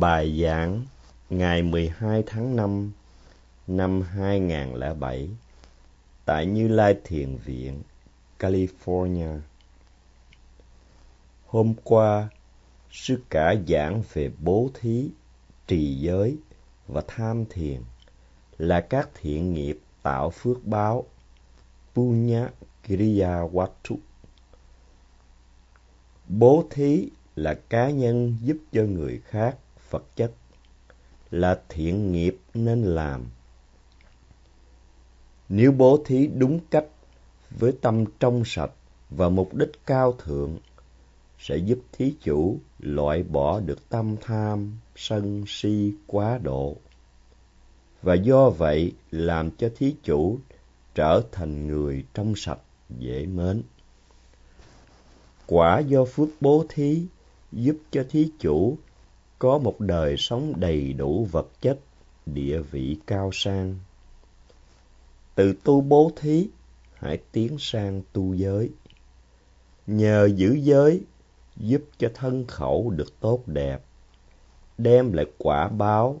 Bài giảng ngày 12 tháng 5 năm 2007 tại Như Lai Thiền Viện, California. Hôm qua, sư cả giảng về bố thí, trì giới và tham thiền là các thiện nghiệp tạo phước báo Punya Kriya Watu. Bố thí là cá nhân giúp cho người khác vật chất là thiện nghiệp nên làm. Nếu bố thí đúng cách với tâm trong sạch và mục đích cao thượng sẽ giúp thí chủ loại bỏ được tâm tham, sân si quá độ. Và do vậy làm cho thí chủ trở thành người trong sạch, dễ mến. Quả do phước bố thí giúp cho thí chủ có một đời sống đầy đủ vật chất, địa vị cao sang. Từ tu bố thí, hãy tiến sang tu giới. Nhờ giữ giới, giúp cho thân khẩu được tốt đẹp, đem lại quả báo,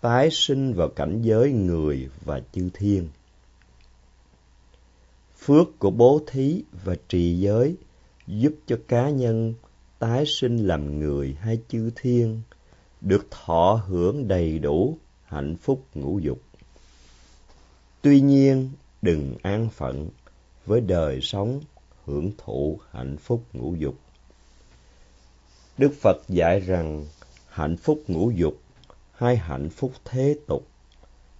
tái sinh vào cảnh giới người và chư thiên. Phước của bố thí và trì giới giúp cho cá nhân tái sinh làm người hay chư thiên được thọ hưởng đầy đủ hạnh phúc ngũ dục. Tuy nhiên, đừng an phận với đời sống hưởng thụ hạnh phúc ngũ dục. Đức Phật dạy rằng hạnh phúc ngũ dục hay hạnh phúc thế tục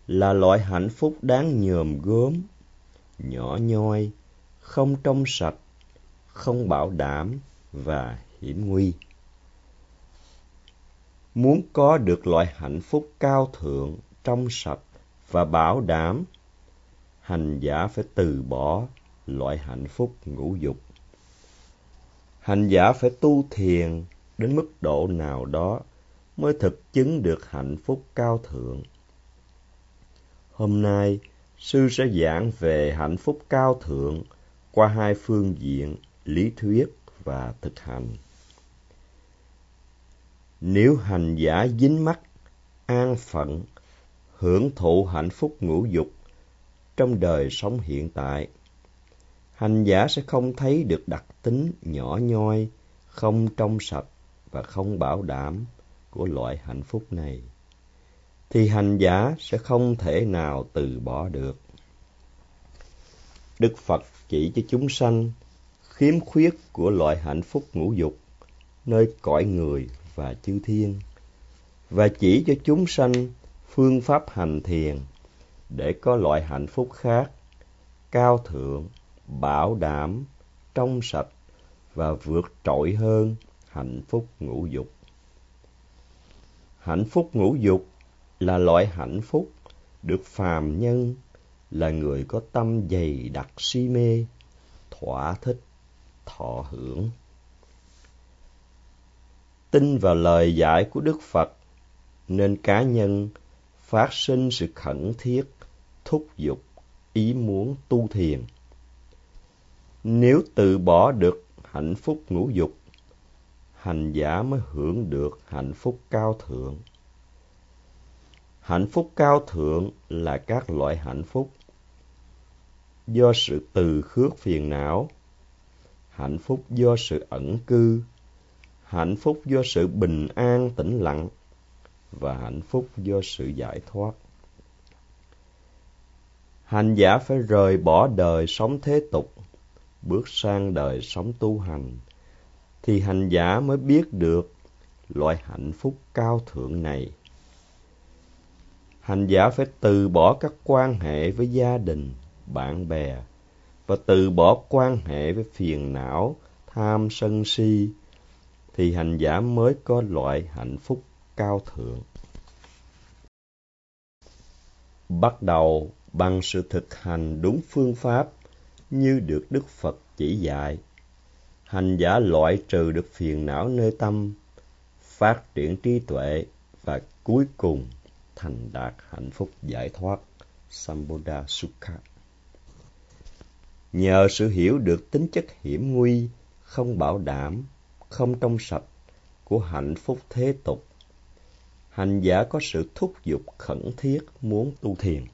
là loại hạnh phúc đáng nhòm gớm, nhỏ nhoi, không trong sạch, không bảo đảm và hiểm nguy. Muốn có được loại hạnh phúc cao thượng, trong sạch và bảo đảm, hành giả phải từ bỏ loại hạnh phúc ngũ dục. Hành giả phải tu thiền đến mức độ nào đó mới thực chứng được hạnh phúc cao thượng. Hôm nay, sư sẽ giảng về hạnh phúc cao thượng qua hai phương diện lý thuyết và thực hành. Nếu hành giả dính mắc, an phận, hưởng thụ hạnh phúc ngũ dục trong đời sống hiện tại, hành giả sẽ không thấy được đặc tính nhỏ nhoi, không trong sạch và không bảo đảm của loại hạnh phúc này, thì hành giả sẽ không thể nào từ bỏ được. Đức Phật chỉ cho chúng sanh khiếm khuyết của loại hạnh phúc ngũ dục nơi cõi người và chư thiên, và chỉ cho chúng sanh phương pháp hành thiền để có loại hạnh phúc khác, cao thượng, bảo đảm, trong sạch và vượt trội hơn hạnh phúc ngũ dục. Hạnh phúc ngũ dục là loại hạnh phúc được phàm nhân là người có tâm dày đặc si mê, thỏa thích, thọ hưởng tin vào lời dạy của Đức Phật nên cá nhân phát sinh sự khẩn thiết, thúc giục, ý muốn tu thiền. Nếu từ bỏ được hạnh phúc ngũ dục, hành giả mới hưởng được hạnh phúc cao thượng. Hạnh phúc cao thượng là các loại hạnh phúc do sự từ khước phiền não, hạnh phúc do sự ẩn cư, hạnh phúc do sự bình an, tĩnh lặng, và hạnh phúc do sự giải thoát. Hành giả phải rời bỏ đời sống thế tục, bước sang đời sống tu hành, thì hành giả mới biết được loại hạnh phúc cao thượng này. Hành giả phải từ bỏ các quan hệ với gia đình, bạn bè, và từ bỏ quan hệ với phiền não, tham sân si thì hành giả mới có loại hạnh phúc cao thượng. Bắt đầu bằng sự thực hành đúng phương pháp như được Đức Phật chỉ dạy. Hành giả loại trừ được phiền não nơi tâm, phát triển trí tuệ và cuối cùng thành đạt hạnh phúc giải thoát Sambuddha Sukha. Nhờ sự hiểu được tính chất hiểm nguy, không bảo đảm không trong sạch của hạnh phúc thế tục hành giả có sự thúc giục khẩn thiết muốn tu thiền.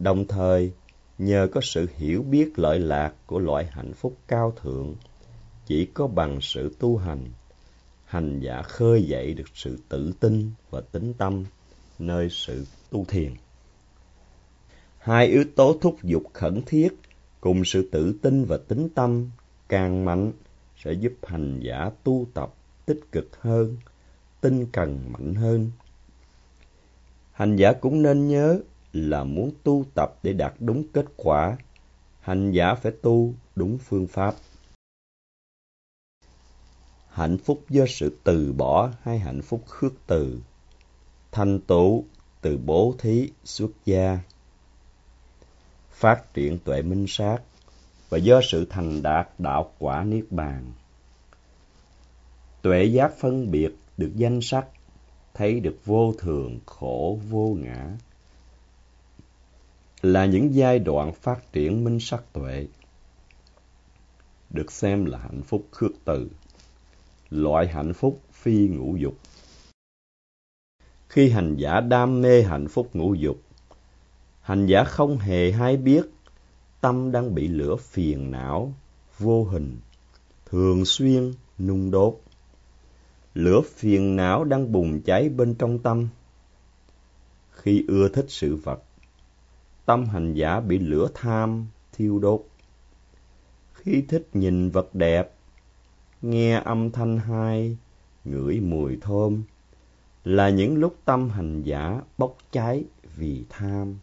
Đồng thời, nhờ có sự hiểu biết lợi lạc của loại hạnh phúc cao thượng, chỉ có bằng sự tu hành, hành giả khơi dậy được sự tự tin và tính tâm nơi sự tu thiền. Hai yếu tố thúc giục khẩn thiết cùng sự tự tin và tính tâm càng mạnh sẽ giúp hành giả tu tập tích cực hơn, tinh cần mạnh hơn. Hành giả cũng nên nhớ là muốn tu tập để đạt đúng kết quả, hành giả phải tu đúng phương pháp. Hạnh phúc do sự từ bỏ hay hạnh phúc khước từ, thành tựu từ bố thí xuất gia, phát triển tuệ minh sát và do sự thành đạt đạo quả niết bàn. Tuệ giác phân biệt được danh sắc, thấy được vô thường, khổ, vô ngã, là những giai đoạn phát triển minh sắc tuệ, được xem là hạnh phúc khước từ, loại hạnh phúc phi ngũ dục. Khi hành giả đam mê hạnh phúc ngũ dục, hành giả không hề hay biết tâm đang bị lửa phiền não, vô hình, thường xuyên nung đốt. Lửa phiền não đang bùng cháy bên trong tâm. Khi ưa thích sự vật, tâm hành giả bị lửa tham thiêu đốt. Khi thích nhìn vật đẹp, nghe âm thanh hay, ngửi mùi thơm, là những lúc tâm hành giả bốc cháy vì tham.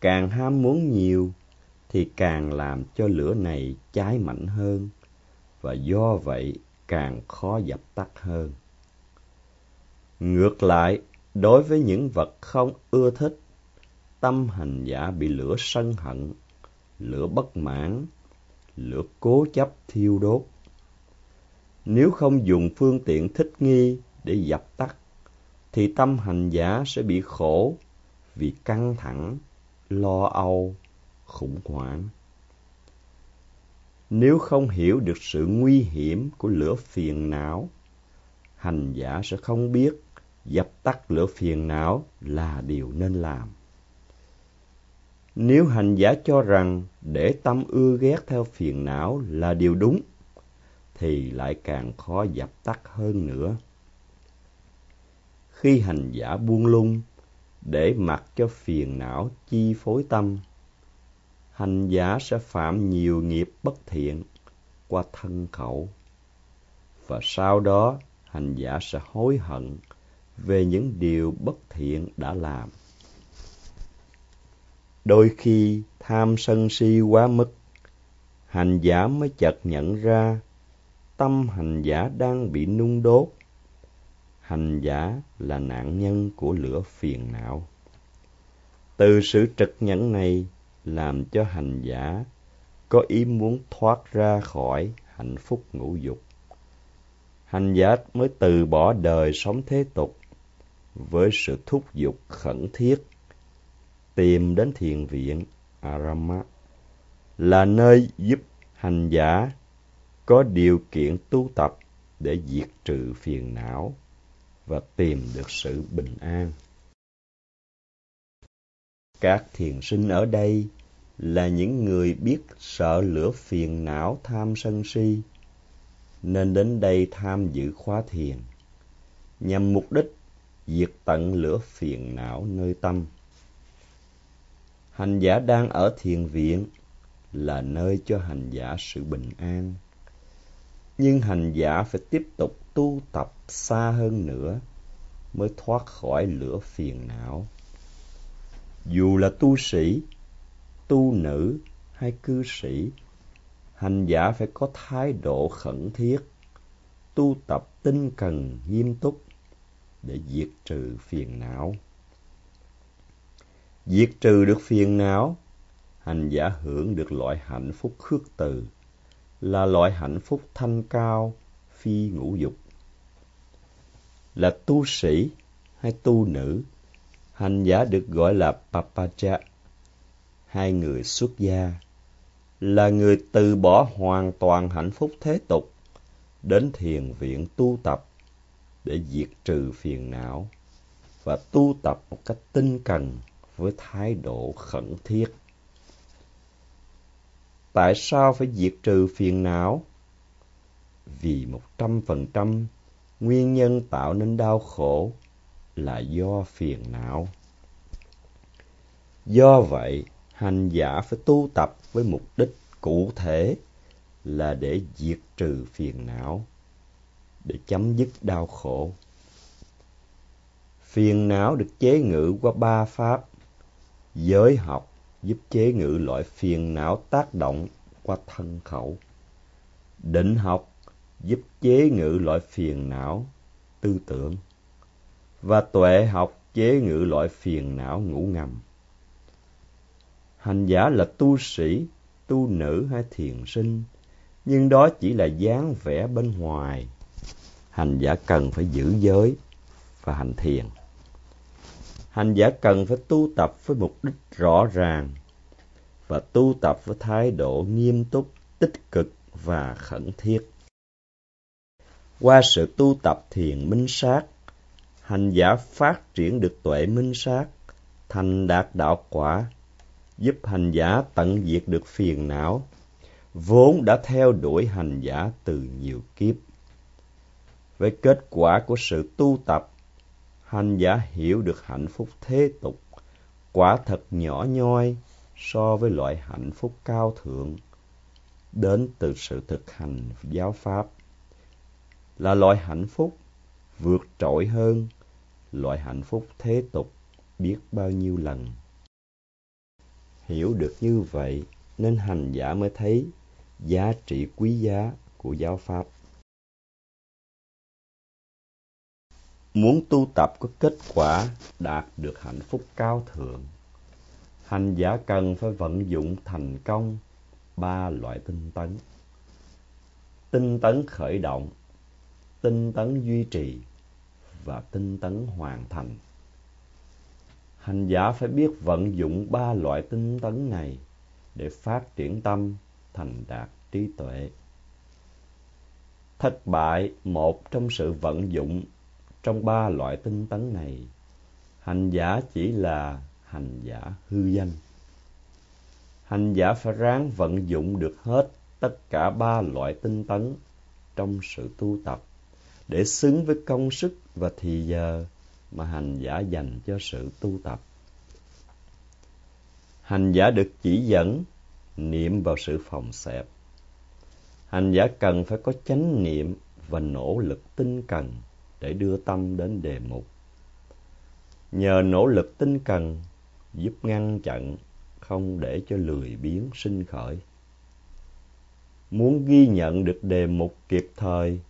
Càng ham muốn nhiều thì càng làm cho lửa này cháy mạnh hơn và do vậy càng khó dập tắt hơn. Ngược lại, đối với những vật không ưa thích, tâm hành giả bị lửa sân hận, lửa bất mãn, lửa cố chấp thiêu đốt. Nếu không dùng phương tiện thích nghi để dập tắt, thì tâm hành giả sẽ bị khổ vì căng thẳng, lo âu, khủng hoảng. Nếu không hiểu được sự nguy hiểm của lửa phiền não, hành giả sẽ không biết dập tắt lửa phiền não là điều nên làm. Nếu hành giả cho rằng để tâm ưa ghét theo phiền não là điều đúng, thì lại càng khó dập tắt hơn nữa. Khi hành giả buông lung, để mặc cho phiền não chi phối tâm, hành giả sẽ phạm nhiều nghiệp bất thiện qua thân khẩu. Và sau đó, hành giả sẽ hối hận về những điều bất thiện đã làm. Đôi khi tham sân si quá mức, hành giả mới chợt nhận ra tâm hành giả đang bị nung đốt. Hành giả là nạn nhân của lửa phiền não. Từ sự trực nhẫn này làm cho hành giả có ý muốn thoát ra khỏi hạnh phúc ngũ dục. Hành giả mới từ bỏ đời sống thế tục với sự thúc giục khẩn thiết, tìm đến thiền viện Arama là nơi giúp hành giả có điều kiện tu tập để diệt trừ phiền não và tìm được sự bình an. Các thiền sinh ở đây là những người biết sợ lửa phiền não tham sân si, nên đến đây tham dự khóa thiền, nhằm mục đích diệt tận lửa phiền não nơi tâm. Hành giả đang ở thiền viện là nơi cho hành giả sự bình an. Nhưng hành giả phải tiếp tục tu tập xa hơn nữa mới thoát khỏi lửa phiền não. Dù là tu sĩ, tu nữ hay cư sĩ, hành giả phải có thái độ khẩn thiết, tu tập tinh cần nghiêm túc để diệt trừ phiền não. Diệt trừ được phiền não, hành giả hưởng được loại hạnh phúc khước từ, là loại hạnh phúc thanh cao, phi ngũ dục. Là tu sĩ hay tu nữ, hành giả được gọi là papacha, hai người xuất gia, là người từ bỏ hoàn toàn hạnh phúc thế tục, đến thiền viện tu tập, để diệt trừ phiền não và tu tập một cách tinh cần với thái độ khẩn thiết. Tại sao phải diệt trừ phiền não? Vì một trăm phần trăm nguyên nhân tạo nên đau khổ là do phiền não. Do vậy, hành giả phải tu tập với mục đích cụ thể là để diệt trừ phiền não, để chấm dứt đau khổ. Phiền não được chế ngự qua ba pháp. Giới học giúp chế ngự loại phiền não tác động qua thân khẩu. Định học giúp chế ngự loại phiền não tư tưởng. Và tuệ học chế ngự loại phiền não ngủ ngầm. Hành giả là tu sĩ, tu nữ hay thiền sinh, nhưng đó chỉ là dáng vẻ bên ngoài. Hành giả cần phải giữ giới và hành thiền. Hành giả cần phải tu tập với mục đích rõ ràng và tu tập với thái độ nghiêm túc, tích cực và khẩn thiết. Qua sự tu tập thiền minh sát, hành giả phát triển được tuệ minh sát, thành đạt đạo quả, giúp hành giả tận diệt được phiền não, vốn đã theo đuổi hành giả từ nhiều kiếp. Với kết quả của sự tu tập, hành giả hiểu được hạnh phúc thế tục, quả thật nhỏ nhoi so với loại hạnh phúc cao thượng đến từ sự thực hành giáo pháp là loại hạnh phúc vượt trội hơn loại hạnh phúc thế tục biết bao nhiêu lần. Hiểu được như vậy nên hành giả mới thấy giá trị quý giá của giáo pháp. Muốn tu tập có kết quả đạt được hạnh phúc cao thượng, hành giả cần phải vận dụng thành công ba loại tinh tấn. Tinh tấn khởi động, tinh tấn duy trì và tinh tấn hoàn thành. Hành giả phải biết vận dụng ba loại tinh tấn này để phát triển tâm thành đạt trí tuệ. Thất bại một trong sự vận dụng trong ba loại tinh tấn này, hành giả chỉ là hành giả hư danh. Hành giả phải ráng vận dụng được hết tất cả ba loại tinh tấn trong sự tu tập để xứng với công sức và thì giờ mà hành giả dành cho sự tu tập. Hành giả được chỉ dẫn niệm vào sự phòng xẹp. Hành giả cần phải có chánh niệm và nỗ lực tinh cần để đưa tâm đến đề mục. Nhờ nỗ lực tinh cần giúp ngăn chặn không để cho lười biếng sinh khởi. Muốn ghi nhận được đề mục kịp thời,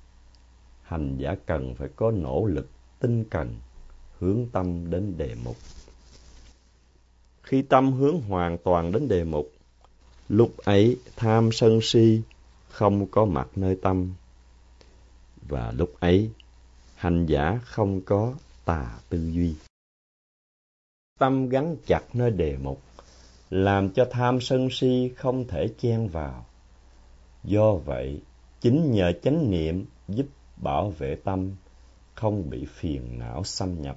hành giả cần phải có nỗ lực tinh cần hướng tâm đến đề mục. Khi tâm hướng hoàn toàn đến đề mục, lúc ấy tham sân si không có mặt nơi tâm. Và lúc ấy, hành giả không có tà tư duy. Tâm gắn chặt nơi đề mục, làm cho tham sân si không thể chen vào. Do vậy, chính nhờ chánh niệm giúp bảo vệ tâm không bị phiền não xâm nhập.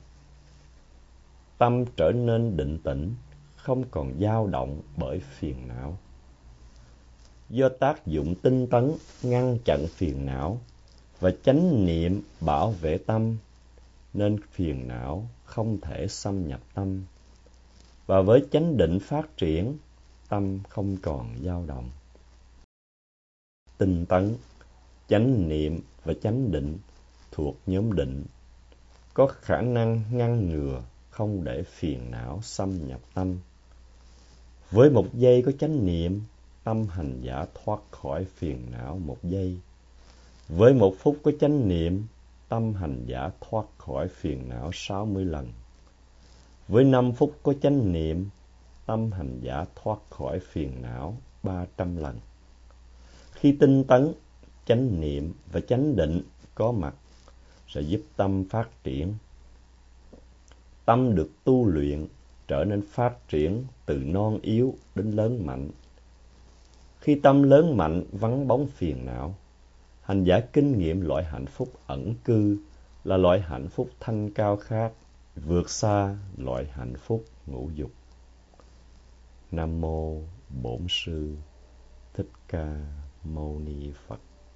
Tâm trở nên định tĩnh, không còn dao động bởi phiền não. Do tác dụng tinh tấn ngăn chặn phiền não và chánh niệm bảo vệ tâm, nên phiền não không thể xâm nhập tâm. Và với chánh định phát triển, tâm không còn dao động. Tinh tấn, chánh niệm và chánh định thuộc nhóm định có khả năng ngăn ngừa không để phiền não xâm nhập tâm. Với một giây có chánh niệm, tâm hành giả thoát khỏi phiền não một giây. Với một phút có chánh niệm, tâm hành giả thoát khỏi phiền não sáu mươi lần. Với năm phút có chánh niệm, tâm hành giả thoát khỏi phiền não ba trăm lần. Khi tinh tấn, chánh niệm và chánh định có mặt sẽ giúp tâm phát triển. Tâm được tu luyện trở nên phát triển từ non yếu đến lớn mạnh. Khi tâm lớn mạnh vắng bóng phiền não, hành giả kinh nghiệm loại hạnh phúc ẩn cư là loại hạnh phúc thanh cao khác vượt xa loại hạnh phúc ngũ dục nam mô bổn sư thích ca mâu ni phật